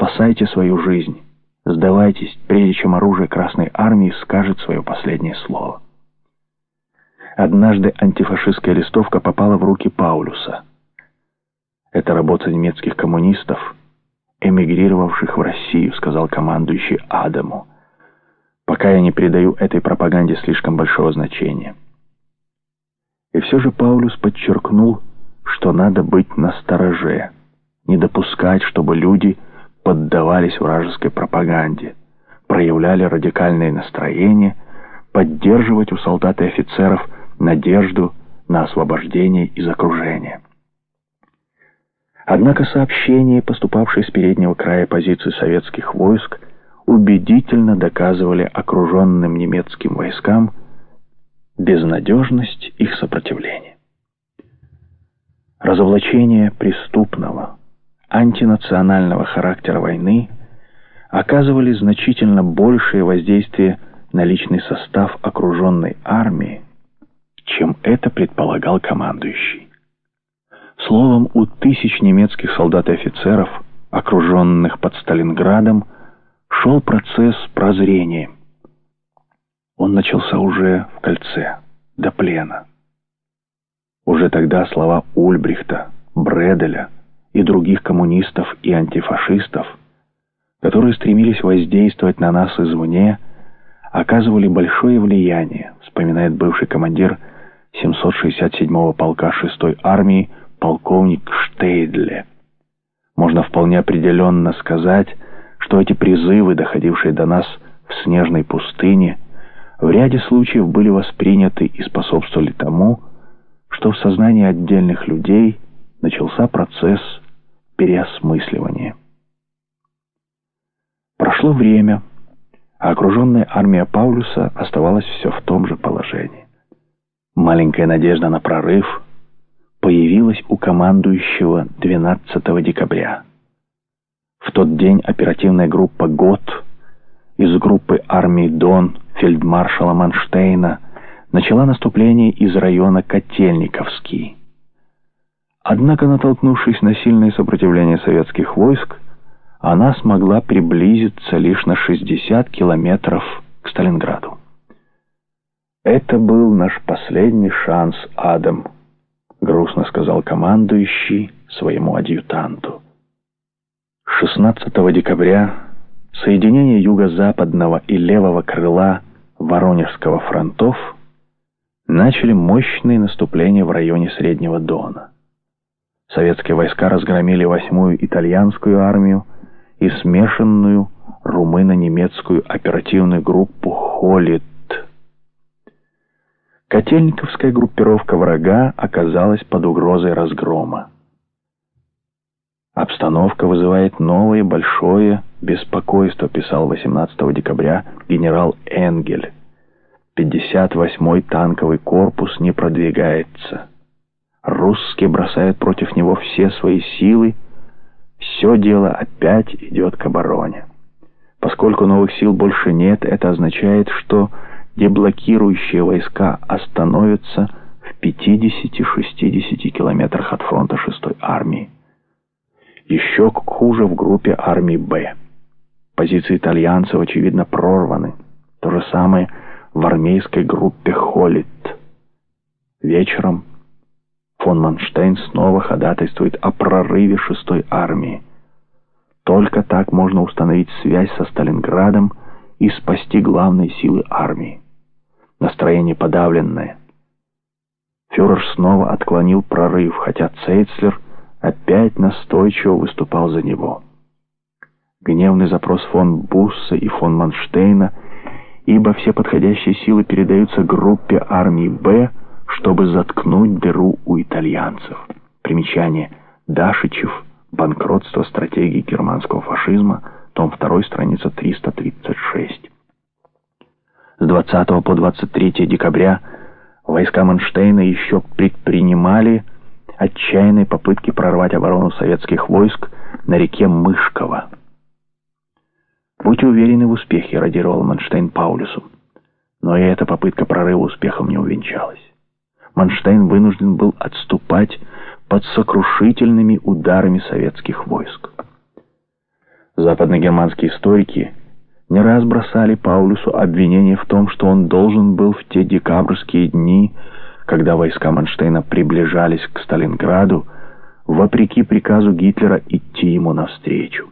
Спасайте свою жизнь. Сдавайтесь, прежде чем оружие Красной Армии скажет свое последнее слово. Однажды антифашистская листовка попала в руки Паулюса. Это работа немецких коммунистов, эмигрировавших в Россию, сказал командующий Адаму. Пока я не придаю этой пропаганде слишком большого значения. И все же Паулюс подчеркнул, что надо быть настороже, не допускать, чтобы люди поддавались вражеской пропаганде, проявляли радикальные настроения, поддерживать у солдат и офицеров надежду на освобождение из окружения. Однако сообщения, поступавшие с переднего края позиций советских войск, убедительно доказывали окруженным немецким войскам безнадежность их сопротивления. Разоблачение преступного, антинационального характера войны оказывали значительно большее воздействие на личный состав окруженной армии, чем это предполагал командующий. Словом, у тысяч немецких солдат и офицеров, окруженных под Сталинградом, шел процесс прозрения. Он начался уже в кольце, до плена. Уже тогда слова Ульбрихта, Бределя и других коммунистов и антифашистов, которые стремились воздействовать на нас извне, оказывали большое влияние, вспоминает бывший командир 767-го полка 6-й армии полковник Штейдле. Можно вполне определенно сказать, что эти призывы, доходившие до нас в снежной пустыне, в ряде случаев были восприняты и способствовали тому, что в сознании отдельных людей начался процесс переосмысливания. Прошло время, а окруженная армия Паулюса оставалась все в том же положении. Маленькая надежда на прорыв появилась у командующего 12 декабря. В тот день оперативная группа ГОТ из группы армии Дон фельдмаршала Манштейна начала наступление из района Котельниковский. Однако, натолкнувшись на сильное сопротивление советских войск, она смогла приблизиться лишь на 60 километров к Сталинграду. «Это был наш последний шанс, Адам», — грустно сказал командующий своему адъютанту. 16 декабря соединение юго-западного и левого крыла Воронежского фронтов начали мощные наступления в районе Среднего Дона. Советские войска разгромили восьмую итальянскую армию и смешанную румыно-немецкую оперативную группу «Холлит». Котельниковская группировка врага оказалась под угрозой разгрома. Обстановка вызывает новое большое беспокойство, писал 18 декабря генерал Энгель. 58-й танковый корпус не продвигается. Русские бросают против него все свои силы. Все дело опять идет к обороне. Поскольку новых сил больше нет, это означает, что деблокирующие войска остановятся в 50-60 километрах от фронта 6-й армии. Еще хуже в группе армии «Б». Позиции итальянцев, очевидно, прорваны. То же самое в армейской группе «Холлит». Вечером фон Манштейн снова ходатайствует о прорыве шестой армии. Только так можно установить связь со Сталинградом и спасти главные силы армии. Настроение подавленное. Фюрер снова отклонил прорыв, хотя Цейцлер опять настойчиво выступал за него. Гневный запрос фон Бусса и фон Манштейна, ибо все подходящие силы передаются группе армии «Б», чтобы заткнуть дыру у итальянцев. Примечание. Дашичев. Банкротство стратегии германского фашизма. Том 2, страница 336. С 20 по 23 декабря войска Манштейна еще предпринимали отчаянные попытки прорвать оборону советских войск на реке Мышково. «Будьте уверены в успехе», — радировал Манштейн Паулюсу. Но и эта попытка прорыва успехом не увенчалась. Манштейн вынужден был отступать под сокрушительными ударами советских войск. Западногерманские историки не раз бросали Паулюсу обвинение в том, что он должен был в те декабрьские дни, когда войска Манштейна приближались к Сталинграду, вопреки приказу Гитлера идти ему навстречу.